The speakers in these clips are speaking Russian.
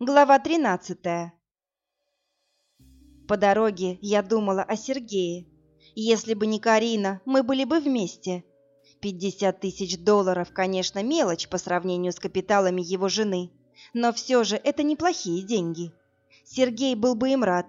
Глава 13. По дороге я думала о Сергее. Если бы не Карина, мы были бы вместе. 50 тысяч долларов, конечно, мелочь по сравнению с капиталами его жены, но все же это неплохие деньги. Сергей был бы им рад.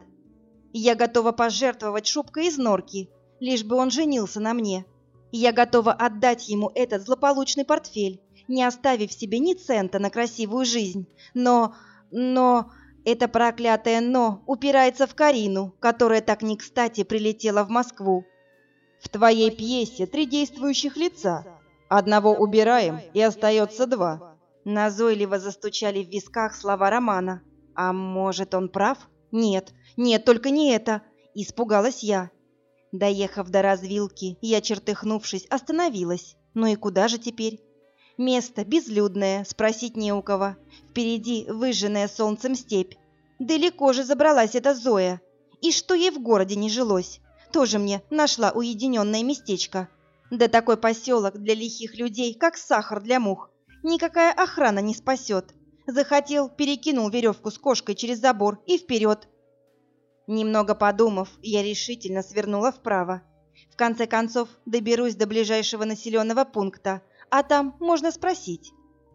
Я готова пожертвовать шубкой из норки, лишь бы он женился на мне. Я готова отдать ему этот злополучный портфель, не оставив себе ни цента на красивую жизнь, но но это проклятое «но» упирается в Карину, которая так не кстати прилетела в Москву. В твоей пьесе три действующих лица. Одного убираем, и остается два. Назойливо застучали в висках слова Романа. А может, он прав? Нет, нет, только не это. Испугалась я. Доехав до развилки, я, чертыхнувшись, остановилась. Ну и куда же теперь? Место безлюдное, спросить не у кого. Впереди выжженная солнцем степь. Далеко же забралась эта Зоя. И что ей в городе не жилось? Тоже мне нашла уединенное местечко. Да такой поселок для лихих людей, как сахар для мух. Никакая охрана не спасет. Захотел, перекинул веревку с кошкой через забор и вперед. Немного подумав, я решительно свернула вправо. В конце концов, доберусь до ближайшего населенного пункта, а там можно спросить.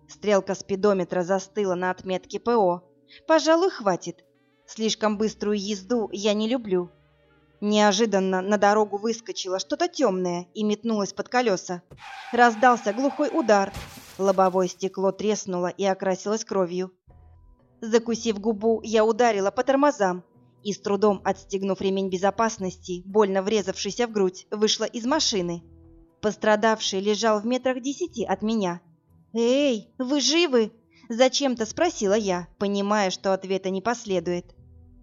Стрелка спидометра застыла на отметке ПО. Пожалуй, хватит. Слишком быструю езду я не люблю. Неожиданно на дорогу выскочило что-то темное и метнулось под колеса. Раздался глухой удар. Лобовое стекло треснуло и окрасилось кровью. Закусив губу, я ударила по тормозам и, с трудом отстегнув ремень безопасности, больно врезавшийся в грудь, вышла из машины. Пострадавший лежал в метрах десяти от меня. «Эй, вы живы?» – зачем-то спросила я, понимая, что ответа не последует.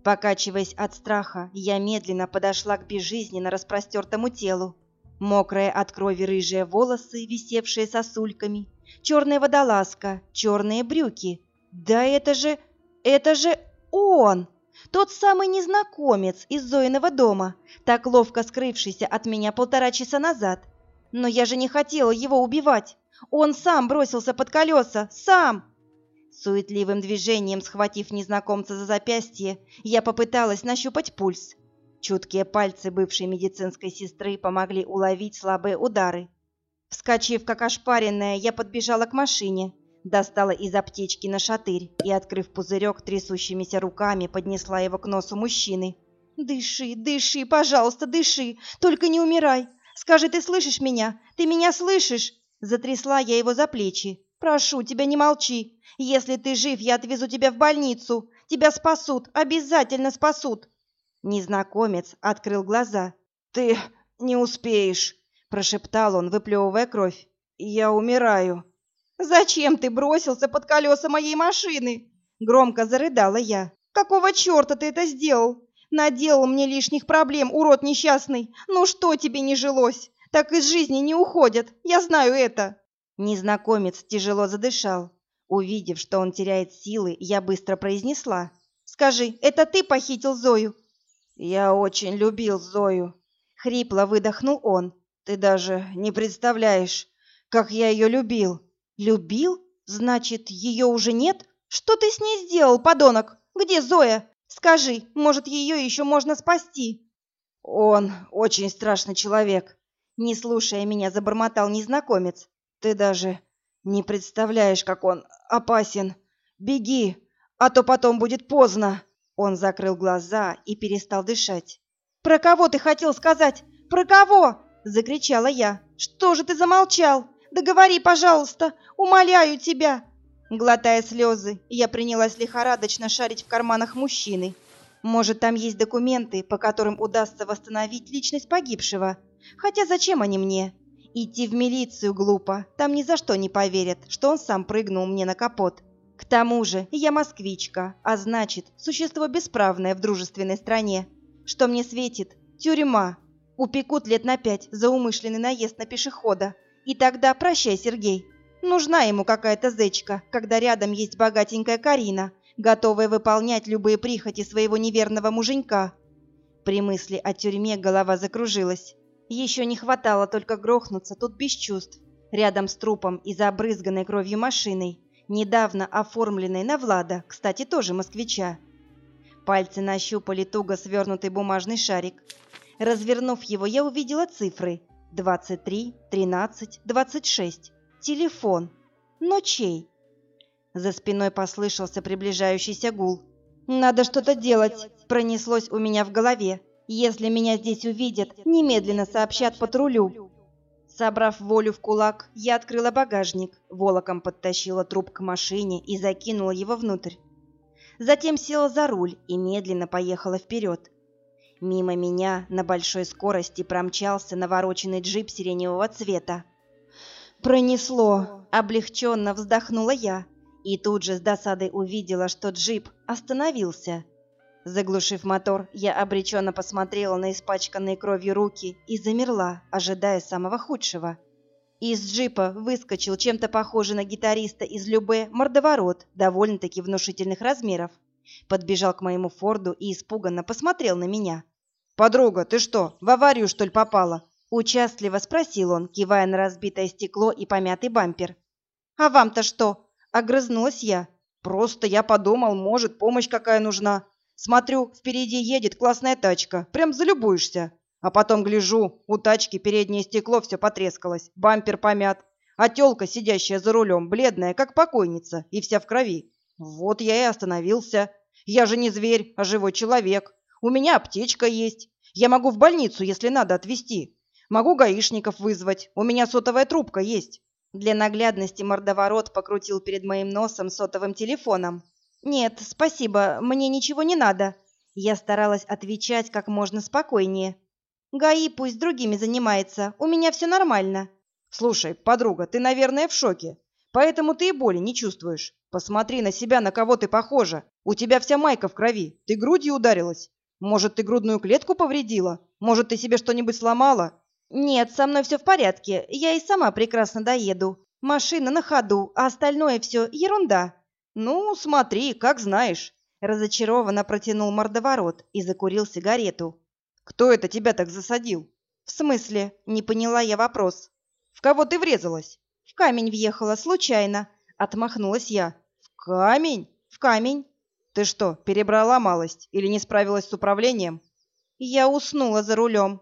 Покачиваясь от страха, я медленно подошла к безжизненно распростертому телу. Мокрые от крови рыжие волосы, висевшие сосульками, черная водолазка, черные брюки. Да это же... это же он! Тот самый незнакомец из Зоиного дома, так ловко скрывшийся от меня полтора часа назад. Но я же не хотела его убивать. Он сам бросился под колеса, сам. Суетливым движением схватив незнакомца за запястье, я попыталась нащупать пульс. Чуткие пальцы бывшей медицинской сестры помогли уловить слабые удары. Вскочив как ошпаренная, я подбежала к машине, достала из аптечки на шатырь и, открыв пузырек трясущимися руками, поднесла его к носу мужчины. «Дыши, дыши, пожалуйста, дыши, только не умирай. Скажи, ты слышишь меня? Ты меня слышишь?» Затрясла я его за плечи. «Прошу тебя, не молчи. Если ты жив, я отвезу тебя в больницу. Тебя спасут, обязательно спасут». Незнакомец открыл глаза. «Ты не успеешь», – прошептал он, выплевывая кровь. «Я умираю». «Зачем ты бросился под колеса моей машины?» Громко зарыдала я. «Какого черта ты это сделал? Наделал мне лишних проблем, урод несчастный. Ну что тебе не жилось? Так из жизни не уходят, я знаю это. Незнакомец тяжело задышал. Увидев, что он теряет силы, я быстро произнесла. «Скажи, это ты похитил Зою?» «Я очень любил Зою», — хрипло выдохнул он. «Ты даже не представляешь, как я ее любил». «Любил? Значит, ее уже нет? Что ты с ней сделал, подонок? Где Зоя?» Скажи, может, ее еще можно спасти?» «Он очень страшный человек», — не слушая меня, забормотал незнакомец. «Ты даже не представляешь, как он опасен. Беги, а то потом будет поздно». Он закрыл глаза и перестал дышать. «Про кого ты хотел сказать? Про кого?» — закричала я. «Что же ты замолчал? Договори, пожалуйста, умоляю тебя!» Глотая слезы, я принялась лихорадочно шарить в карманах мужчины. Может, там есть документы, по которым удастся восстановить личность погибшего. Хотя зачем они мне? Идти в милицию глупо, там ни за что не поверят, что он сам прыгнул мне на капот. К тому же я москвичка, а значит, существо бесправное в дружественной стране. Что мне светит? Тюрьма. Упекут лет на пять за умышленный наезд на пешехода. И тогда прощай, Сергей. Нужна ему какая-то зечка, когда рядом есть богатенькая Карина, готовая выполнять любые прихоти своего неверного муженька. При мысли о тюрьме голова закружилась. Еще не хватало только грохнуться тут без чувств, рядом с трупом и забрызганной кровью машиной, недавно оформленной на Влада, кстати, тоже москвича. Пальцы нащупали туго свернутый бумажный шарик. Развернув его, я увидела цифры 23, 13, 26. Телефон. Но чей? За спиной послышался приближающийся гул. «Надо что-то делать!» – пронеслось у меня в голове. «Если меня здесь увидят, немедленно сообщат патрулю». Собрав волю в кулак, я открыла багажник, волоком подтащила труп к машине и закинула его внутрь. Затем села за руль и медленно поехала вперед. Мимо меня на большой скорости промчался навороченный джип сиреневого цвета. «Пронесло!» – облегченно вздохнула я и тут же с досадой увидела, что джип остановился. Заглушив мотор, я обреченно посмотрела на испачканные кровью руки и замерла, ожидая самого худшего. Из джипа выскочил чем-то похожий на гитариста из Любе мордоворот, довольно-таки внушительных размеров. Подбежал к моему Форду и испуганно посмотрел на меня. «Подруга, ты что, в аварию, что ли, попала?» Участливо спросил он, кивая на разбитое стекло и помятый бампер. «А вам-то что?» Огрызнулась я. Просто я подумал, может, помощь какая нужна. Смотрю, впереди едет классная тачка. Прям залюбуешься. А потом гляжу, у тачки переднее стекло все потрескалось, бампер помят, а тёлка, сидящая за рулем, бледная, как покойница, и вся в крови. Вот я и остановился. Я же не зверь, а живой человек. У меня аптечка есть. Я могу в больницу, если надо, отвезти. Могу гаишников вызвать. У меня сотовая трубка есть. Для наглядности мордоворот покрутил перед моим носом сотовым телефоном. «Нет, спасибо, мне ничего не надо». Я старалась отвечать как можно спокойнее. «ГАИ пусть другими занимается, у меня все нормально». «Слушай, подруга, ты, наверное, в шоке, поэтому ты и боли не чувствуешь. Посмотри на себя, на кого ты похожа. У тебя вся майка в крови, ты грудью ударилась. Может, ты грудную клетку повредила? Может, ты себе что-нибудь сломала? «Нет, со мной все в порядке. Я и сама прекрасно доеду. Машина на ходу, а остальное все ерунда». «Ну, смотри, как знаешь», — разочарованно протянул мордоворот и закурил сигарету. «Кто это тебя так засадил?» «В смысле?» — не поняла я вопрос. «В кого ты врезалась?» «В камень въехала, случайно», — отмахнулась я. «В камень? В камень?» «Ты что, перебрала малость или не справилась с управлением?» «Я уснула за рулем»,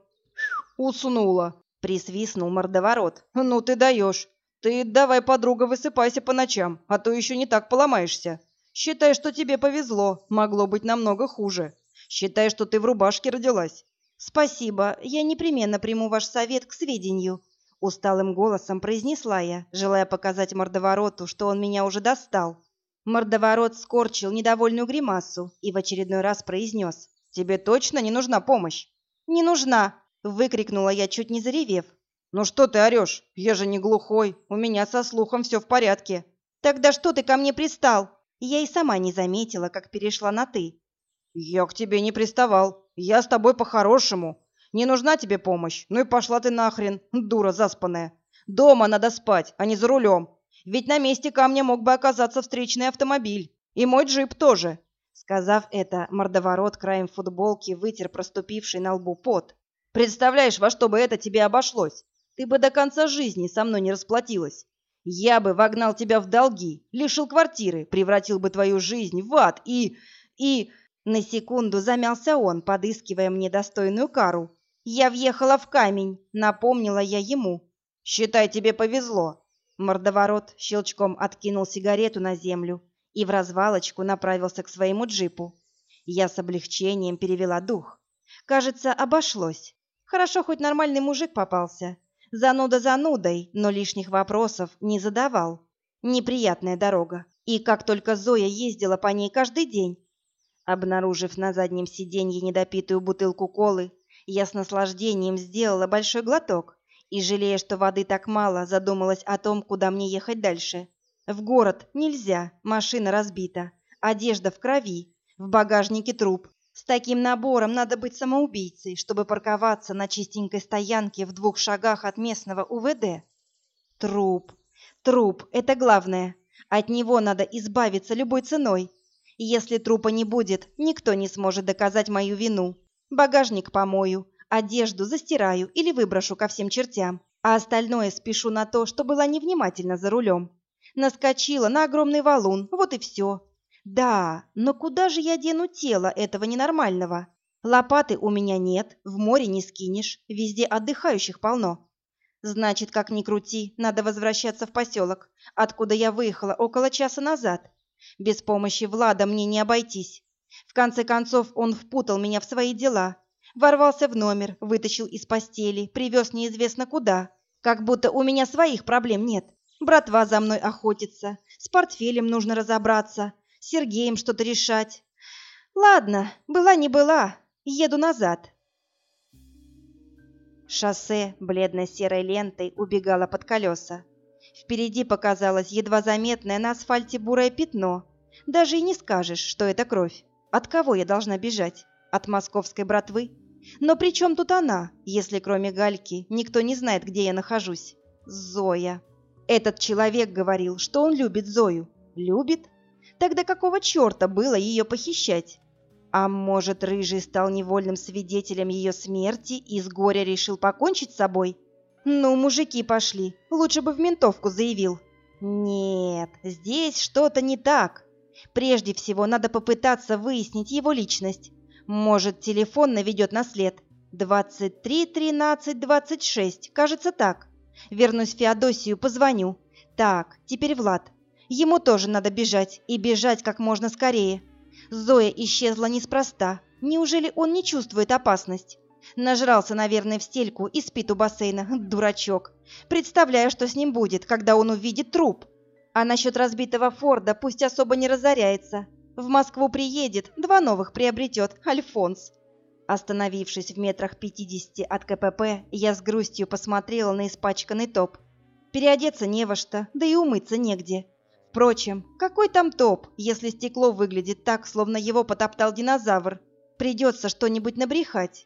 «Уснула», — присвистнул мордоворот. «Ну ты даешь. Ты давай, подруга, высыпайся по ночам, а то еще не так поломаешься. Считай, что тебе повезло, могло быть намного хуже. Считай, что ты в рубашке родилась». «Спасибо, я непременно приму ваш совет к сведению», — усталым голосом произнесла я, желая показать мордовороту, что он меня уже достал. Мордоворот скорчил недовольную гримасу и в очередной раз произнес. «Тебе точно не нужна помощь?» «Не нужна», Выкрикнула я, чуть не заревев. «Ну что ты орешь? Я же не глухой. У меня со слухом все в порядке». «Тогда что ты ко мне пристал?» Я и сама не заметила, как перешла на «ты». «Я к тебе не приставал. Я с тобой по-хорошему. Не нужна тебе помощь. Ну и пошла ты нахрен, дура заспанная. Дома надо спать, а не за рулем. Ведь на месте камня мог бы оказаться встречный автомобиль. И мой джип тоже». Сказав это, мордоворот краем футболки вытер проступивший на лбу пот. Представляешь, во что бы это тебе обошлось? Ты бы до конца жизни со мной не расплатилась. Я бы вогнал тебя в долги, лишил квартиры, превратил бы твою жизнь в ад и... и...» На секунду замялся он, подыскивая мне достойную кару. «Я въехала в камень», — напомнила я ему. «Считай, тебе повезло». Мордоворот щелчком откинул сигарету на землю и в развалочку направился к своему джипу. Я с облегчением перевела дух. Кажется, обошлось. Хорошо, хоть нормальный мужик попался. Зануда занудой, но лишних вопросов не задавал. Неприятная дорога. И как только Зоя ездила по ней каждый день. Обнаружив на заднем сиденье недопитую бутылку колы, я с наслаждением сделала большой глоток и, жалея, что воды так мало, задумалась о том, куда мне ехать дальше. В город нельзя, машина разбита, одежда в крови, в багажнике труп, с таким набором надо быть самоубийцей, чтобы парковаться на чистенькой стоянке в двух шагах от местного УВД. Труп. Труп — это главное. От него надо избавиться любой ценой. Если трупа не будет, никто не сможет доказать мою вину. Багажник помою, одежду застираю или выброшу ко всем чертям, а остальное спешу на то, что была невнимательна за рулем. Наскочила на огромный валун, вот и все. Да, но куда же я дену тело этого ненормального? Лопаты у меня нет, в море не скинешь, везде отдыхающих полно. Значит, как ни крути, надо возвращаться в поселок, откуда я выехала около часа назад. Без помощи Влада мне не обойтись. В конце концов, он впутал меня в свои дела. Ворвался в номер, вытащил из постели, привез неизвестно куда. Как будто у меня своих проблем нет. Братва за мной охотится, с портфелем нужно разобраться, Сергеем что-то решать. Ладно, была не была, еду назад. Шоссе бледно-серой лентой убегало под колеса. Впереди показалось едва заметное на асфальте бурое пятно. Даже и не скажешь, что это кровь. От кого я должна бежать? От московской братвы? Но при чем тут она, если кроме Гальки никто не знает, где я нахожусь? Зоя. Этот человек говорил, что он любит Зою. Любит? Тогда какого черта было ее похищать? А может, Рыжий стал невольным свидетелем ее смерти и с горя решил покончить с собой? Ну, мужики пошли, лучше бы в ментовку заявил. Нет, здесь что-то не так. Прежде всего, надо попытаться выяснить его личность. Может, телефон наведет на след. 23 13 26, кажется так. Вернусь в Феодосию, позвоню. Так, теперь Влад. Ему тоже надо бежать, и бежать как можно скорее. Зоя исчезла неспроста. Неужели он не чувствует опасность? Нажрался, наверное, в стельку и спит у бассейна. Дурачок. Представляю, что с ним будет, когда он увидит труп. А насчет разбитого Форда пусть особо не разоряется. В Москву приедет, два новых приобретет. Альфонс. Остановившись в метрах пятидесяти от КПП, я с грустью посмотрела на испачканный топ. Переодеться не во что, да и умыться негде. Впрочем, какой там топ, если стекло выглядит так, словно его потоптал динозавр? Придется что-нибудь набрехать.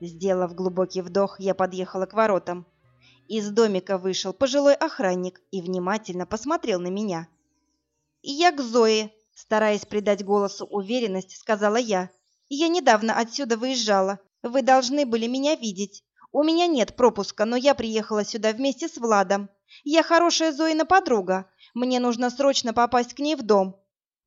Сделав глубокий вдох, я подъехала к воротам. Из домика вышел пожилой охранник и внимательно посмотрел на меня. «Я к Зое», — стараясь придать голосу уверенность, сказала я. «Я недавно отсюда выезжала. Вы должны были меня видеть. У меня нет пропуска, но я приехала сюда вместе с Владом. Я хорошая Зоина подруга. Мне нужно срочно попасть к ней в дом».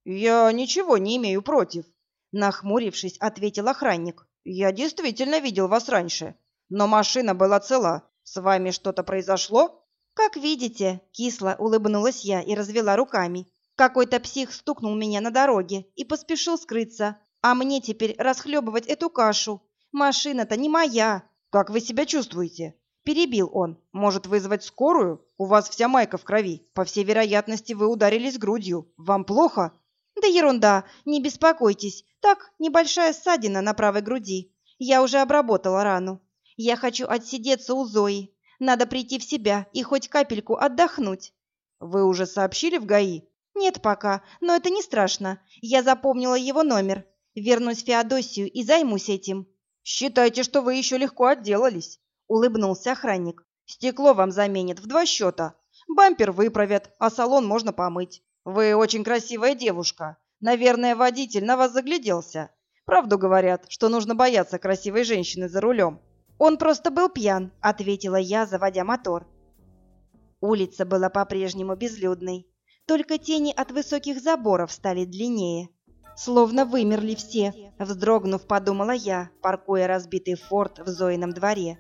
«Я ничего не имею против», — нахмурившись, ответил охранник. «Я действительно видел вас раньше, но машина была цела. С вами что-то произошло?» «Как видите», — кисло улыбнулась я и развела руками. «Какой-то псих стукнул меня на дороге и поспешил скрыться, а мне теперь расхлебывать эту кашу. Машина-то не моя». «Как вы себя чувствуете?» Перебил он. «Может вызвать скорую? У вас вся майка в крови. По всей вероятности, вы ударились грудью. Вам плохо?» «Да ерунда, не беспокойтесь. Так, небольшая ссадина на правой груди. Я уже обработала рану. Я хочу отсидеться у Зои. Надо прийти в себя и хоть капельку отдохнуть». «Вы уже сообщили в ГАИ?» «Нет пока, но это не страшно. Я запомнила его номер. Вернусь в Феодосию и займусь этим». «Считайте, что вы еще легко отделались. — улыбнулся охранник. «Стекло вам заменят в два счета. Бампер выправят, а салон можно помыть. Вы очень красивая девушка. Наверное, водитель на вас загляделся. Правду говорят, что нужно бояться красивой женщины за рулем». «Он просто был пьян», — ответила я, заводя мотор. Улица была по-прежнему безлюдной. Только тени от высоких заборов стали длиннее. Словно вымерли все, вздрогнув, подумала я, паркуя разбитый форт в Зоином дворе.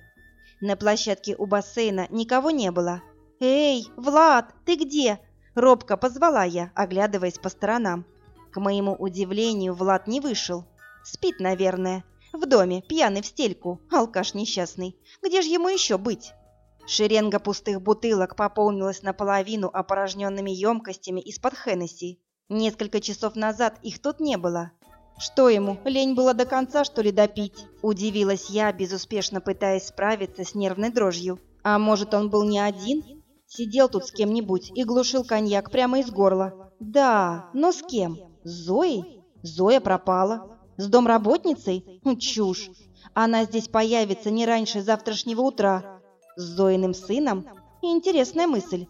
На площадке у бассейна никого не было. «Эй, Влад, ты где?» – робко позвала я, оглядываясь по сторонам. К моему удивлению, Влад не вышел. Спит, наверное. В доме, пьяный в стельку, алкаш несчастный. Где же ему еще быть? Шеренга пустых бутылок пополнилась наполовину опорожненными емкостями из-под Хеннесси. Несколько часов назад их тут не было. Что ему, лень было до конца, что ли, допить? Удивилась я, безуспешно пытаясь справиться с нервной дрожью. А может, он был не один? Сидел тут с кем-нибудь и глушил коньяк прямо из горла. Да, но с кем? С Зоей? Зоя пропала. С домработницей? Ну, чушь. Она здесь появится не раньше завтрашнего утра. С Зоиным сыном? Интересная мысль.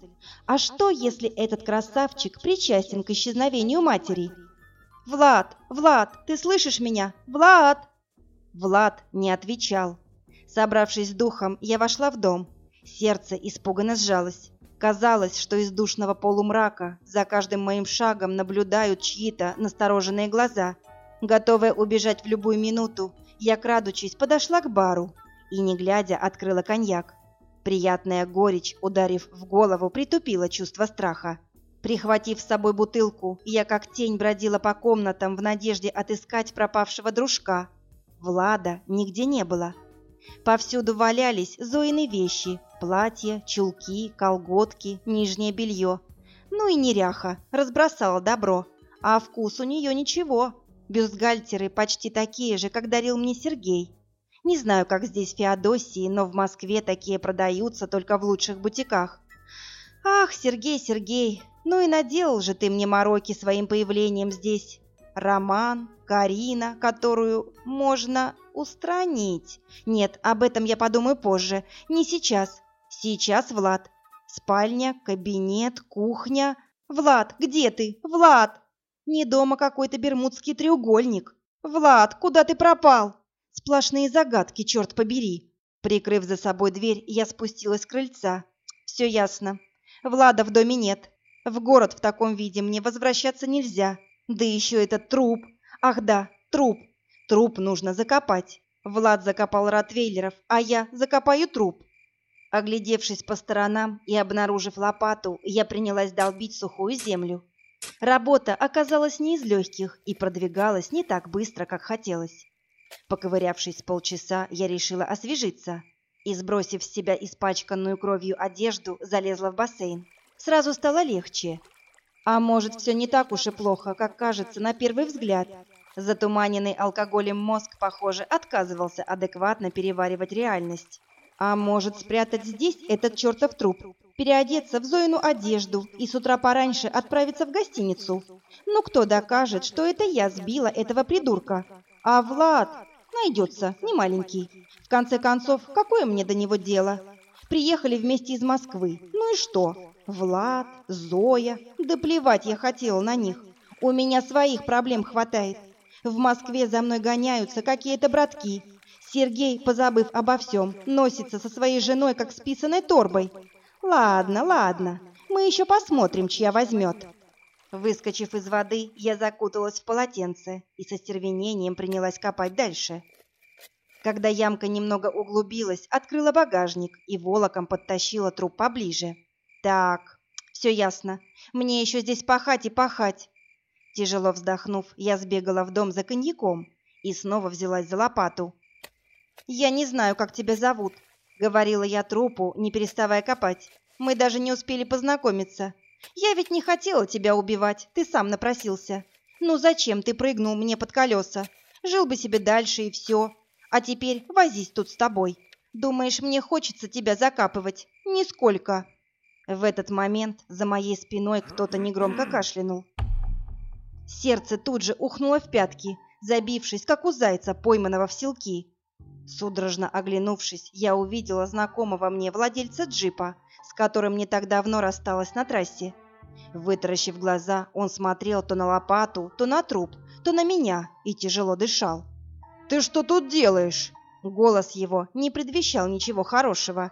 А что, если этот красавчик причастен к исчезновению матери? «Влад! Влад! Ты слышишь меня? Влад!» Влад не отвечал. Собравшись с духом, я вошла в дом. Сердце испуганно сжалось. Казалось, что из душного полумрака за каждым моим шагом наблюдают чьи-то настороженные глаза. Готовая убежать в любую минуту, я, крадучись, подошла к бару и, не глядя, открыла коньяк. Приятная горечь, ударив в голову, притупила чувство страха. Прихватив с собой бутылку, я как тень бродила по комнатам в надежде отыскать пропавшего дружка. Влада нигде не было. Повсюду валялись Зоины вещи, платья, чулки, колготки, нижнее белье. Ну и неряха, разбросала добро. А вкус у нее ничего. Бюстгальтеры почти такие же, как дарил мне Сергей. Не знаю, как здесь в Феодосии, но в Москве такие продаются только в лучших бутиках. Ах, Сергей, Сергей, ну и наделал же ты мне мороки своим появлением здесь. Роман, Карина, которую можно устранить. Нет, об этом я подумаю позже, не сейчас. Сейчас Влад. Спальня, кабинет, кухня. Влад, где ты? Влад! Не дома какой-то бермудский треугольник. Влад, куда ты пропал? Сплошные загадки, черт побери. Прикрыв за собой дверь, я спустилась с крыльца. Все ясно. Влада в доме нет. В город в таком виде мне возвращаться нельзя. Да еще этот труп. Ах да, труп. Труп нужно закопать. Влад закопал ротвейлеров, а я закопаю труп. Оглядевшись по сторонам и обнаружив лопату, я принялась долбить сухую землю. Работа оказалась не из легких и продвигалась не так быстро, как хотелось. Поковырявшись полчаса, я решила освежиться и, сбросив с себя испачканную кровью одежду, залезла в бассейн. Сразу стало легче. А может, все не так уж и плохо, как кажется на первый взгляд. Затуманенный алкоголем мозг, похоже, отказывался адекватно переваривать реальность. А может, спрятать здесь этот чертов труп, переодеться в Зоину одежду и с утра пораньше отправиться в гостиницу? Ну кто докажет, что это я сбила этого придурка? А Влад найдется, не маленький. В конце концов, какое мне до него дело? Приехали вместе из Москвы. Ну и что? Влад, Зоя. Да плевать я хотела на них. У меня своих проблем хватает. В Москве за мной гоняются какие-то братки. Сергей, позабыв обо всем, носится со своей женой, как с писаной торбой. Ладно, ладно, мы еще посмотрим, чья возьмет. Выскочив из воды, я закуталась в полотенце и со стервенением принялась копать дальше. Когда ямка немного углубилась, открыла багажник и волоком подтащила труп поближе. Так, все ясно. Мне еще здесь пахать и пахать. Тяжело вздохнув, я сбегала в дом за коньяком и снова взялась за лопату. «Я не знаю, как тебя зовут», — говорила я трупу, не переставая копать. «Мы даже не успели познакомиться. Я ведь не хотела тебя убивать, ты сам напросился. Ну зачем ты прыгнул мне под колеса? Жил бы себе дальше и все. А теперь возись тут с тобой. Думаешь, мне хочется тебя закапывать? Нисколько. В этот момент за моей спиной кто-то негромко кашлянул. Сердце тут же ухнуло в пятки, забившись, как у зайца, пойманного в селки. Судорожно оглянувшись, я увидела знакомого мне владельца джипа, с которым не так давно рассталась на трассе. Вытаращив глаза, он смотрел то на лопату, то на труп, то на меня и тяжело дышал. «Ты что тут делаешь?» Голос его не предвещал ничего хорошего.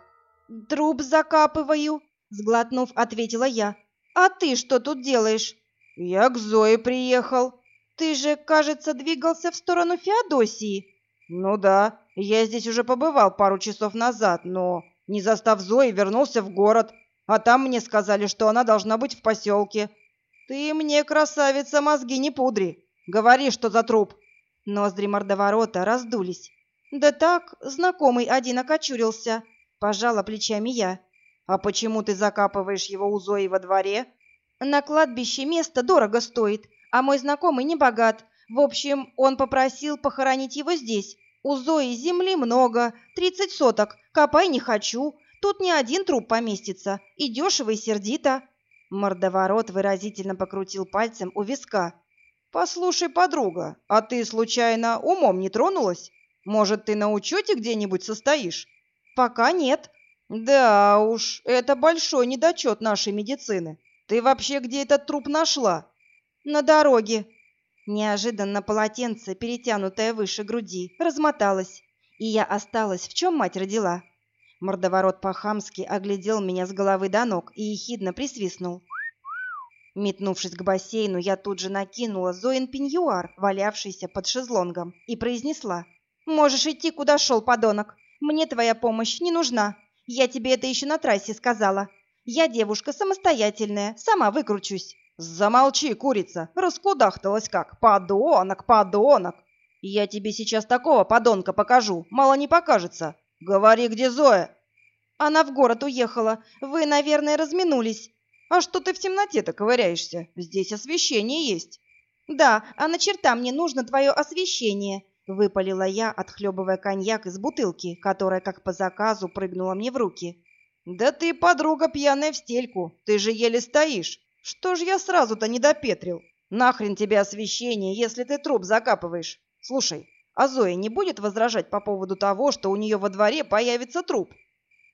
«Труп закапываю», — сглотнув, ответила я. «А ты что тут делаешь?» «Я к Зое приехал». «Ты же, кажется, двигался в сторону Феодосии». «Ну да, я здесь уже побывал пару часов назад, но, не застав Зои, вернулся в город, а там мне сказали, что она должна быть в поселке. Ты мне, красавица, мозги не пудри. Говори, что за труп». Ноздри мордоворота раздулись. «Да так, знакомый один окочурился», — пожала плечами я. «А почему ты закапываешь его у Зои во дворе?» «На кладбище место дорого стоит, а мой знакомый не богат. В общем, он попросил похоронить его здесь. У Зои земли много, тридцать соток. Копай не хочу. Тут не один труп поместится. И дешево, и сердито». Мордоворот выразительно покрутил пальцем у виска. «Послушай, подруга, а ты, случайно, умом не тронулась? Может, ты на учете где-нибудь состоишь?» «Пока нет». «Да уж, это большой недочет нашей медицины. Ты вообще где этот труп нашла?» «На дороге». Неожиданно полотенце, перетянутое выше груди, размоталось, и я осталась, в чем мать родила. Мордоворот по-хамски оглядел меня с головы до ног и ехидно присвистнул. Метнувшись к бассейну, я тут же накинула Зоин пеньюар, валявшийся под шезлонгом, и произнесла. «Можешь идти, куда шел, подонок. Мне твоя помощь не нужна. Я тебе это еще на трассе сказала. Я девушка самостоятельная, сама выкручусь». «Замолчи, курица! Раскудахталась как! Подонок, подонок! Я тебе сейчас такого подонка покажу, мало не покажется. Говори, где Зоя?» «Она в город уехала. Вы, наверное, разминулись». «А что ты в темноте-то ковыряешься? Здесь освещение есть». «Да, а на черта мне нужно твое освещение», — выпалила я, отхлебывая коньяк из бутылки, которая, как по заказу, прыгнула мне в руки. «Да ты, подруга, пьяная в стельку. Ты же еле стоишь. Что ж я сразу-то не допетрил? Нахрен тебе освещение, если ты труп закапываешь? Слушай, а Зоя не будет возражать по поводу того, что у нее во дворе появится труп?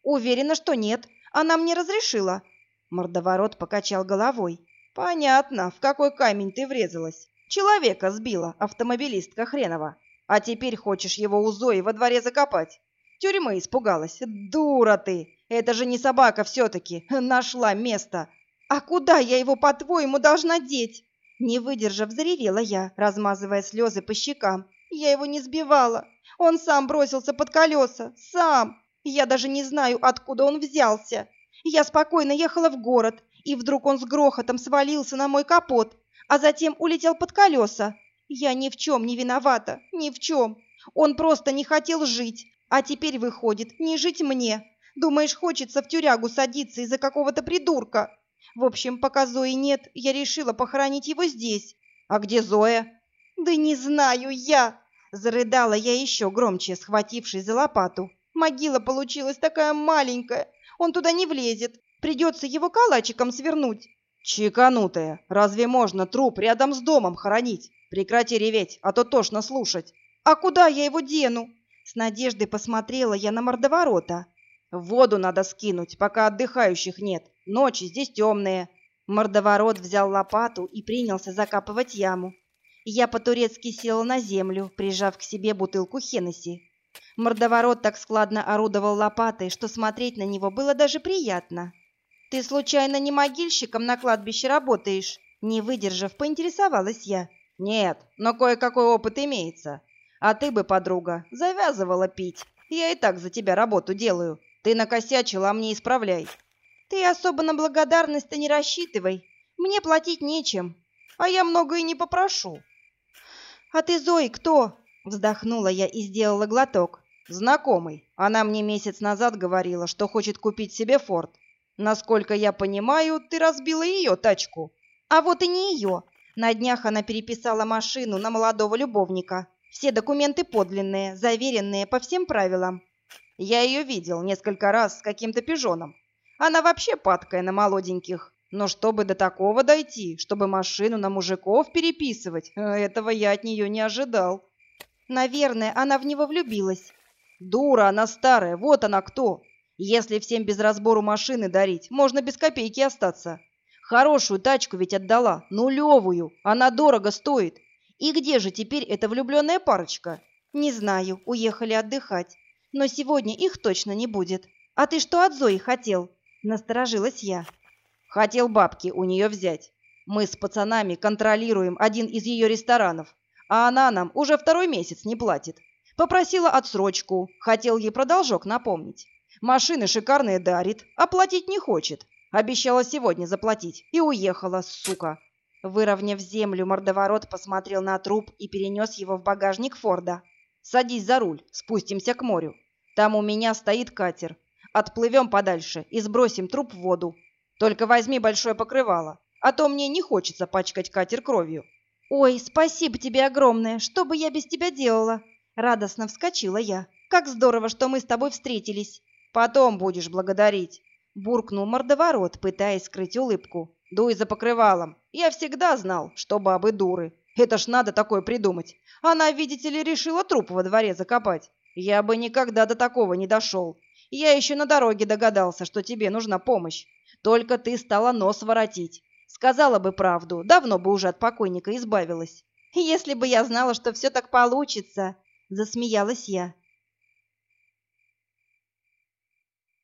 Уверена, что нет. Она мне разрешила. Мордоворот покачал головой. Понятно, в какой камень ты врезалась. Человека сбила, автомобилистка хренова. А теперь хочешь его у Зои во дворе закопать? Тюрьмы испугалась. Дура ты! Это же не собака все-таки. Нашла место. «А куда я его, по-твоему, должна деть?» Не выдержав, заревела я, размазывая слезы по щекам. «Я его не сбивала. Он сам бросился под колеса. Сам. Я даже не знаю, откуда он взялся. Я спокойно ехала в город, и вдруг он с грохотом свалился на мой капот, а затем улетел под колеса. Я ни в чем не виновата, ни в чем. Он просто не хотел жить, а теперь выходит, не жить мне. Думаешь, хочется в тюрягу садиться из-за какого-то придурка?» В общем, пока Зои нет, я решила похоронить его здесь. А где Зоя? Да не знаю я, зарыдала я еще громче, схватившись за лопату. Могила получилась такая маленькая, он туда не влезет. Придется его калачиком свернуть. Чеканутая, разве можно труп рядом с домом хоронить? Прекрати реветь, а то тошно слушать. А куда я его дену? С надеждой посмотрела я на мордоворота. Воду надо скинуть, пока отдыхающих нет. Ночи здесь темные. Мордоворот взял лопату и принялся закапывать яму. Я по-турецки села на землю, прижав к себе бутылку Хеннесси. Мордоворот так складно орудовал лопатой, что смотреть на него было даже приятно. «Ты случайно не могильщиком на кладбище работаешь?» Не выдержав, поинтересовалась я. «Нет, но кое-какой опыт имеется. А ты бы, подруга, завязывала пить. Я и так за тебя работу делаю. Ты накосячила, а мне исправляй. Ты особо на благодарность-то не рассчитывай. Мне платить нечем, а я много и не попрошу. А ты, Зои, кто? Вздохнула я и сделала глоток. Знакомый. Она мне месяц назад говорила, что хочет купить себе форт. Насколько я понимаю, ты разбила ее тачку. А вот и не ее. На днях она переписала машину на молодого любовника. Все документы подлинные, заверенные по всем правилам. Я ее видел несколько раз с каким-то пижоном. Она вообще падкая на молоденьких. Но чтобы до такого дойти, чтобы машину на мужиков переписывать, э, этого я от нее не ожидал. Наверное, она в него влюбилась. Дура она старая, вот она кто. Если всем без разбору машины дарить, можно без копейки остаться. Хорошую тачку ведь отдала, нулевую, она дорого стоит. И где же теперь эта влюбленная парочка? Не знаю, уехали отдыхать но сегодня их точно не будет. А ты что от Зои хотел? Насторожилась я. Хотел бабки у нее взять. Мы с пацанами контролируем один из ее ресторанов, а она нам уже второй месяц не платит. Попросила отсрочку, хотел ей продолжок напомнить. Машины шикарные дарит, а платить не хочет. Обещала сегодня заплатить и уехала, сука. Выровняв землю, мордоворот посмотрел на труп и перенес его в багажник Форда. Садись за руль, спустимся к морю. Там у меня стоит катер. Отплывем подальше и сбросим труп в воду. Только возьми большое покрывало, а то мне не хочется пачкать катер кровью». «Ой, спасибо тебе огромное! Что бы я без тебя делала?» Радостно вскочила я. «Как здорово, что мы с тобой встретились!» «Потом будешь благодарить!» Буркнул мордоворот, пытаясь скрыть улыбку. «Дуй за покрывалом! Я всегда знал, что бабы дуры!» Это ж надо такое придумать. Она, видите ли, решила труп во дворе закопать. Я бы никогда до такого не дошел. Я еще на дороге догадался, что тебе нужна помощь. Только ты стала нос воротить. Сказала бы правду, давно бы уже от покойника избавилась. Если бы я знала, что все так получится, засмеялась я.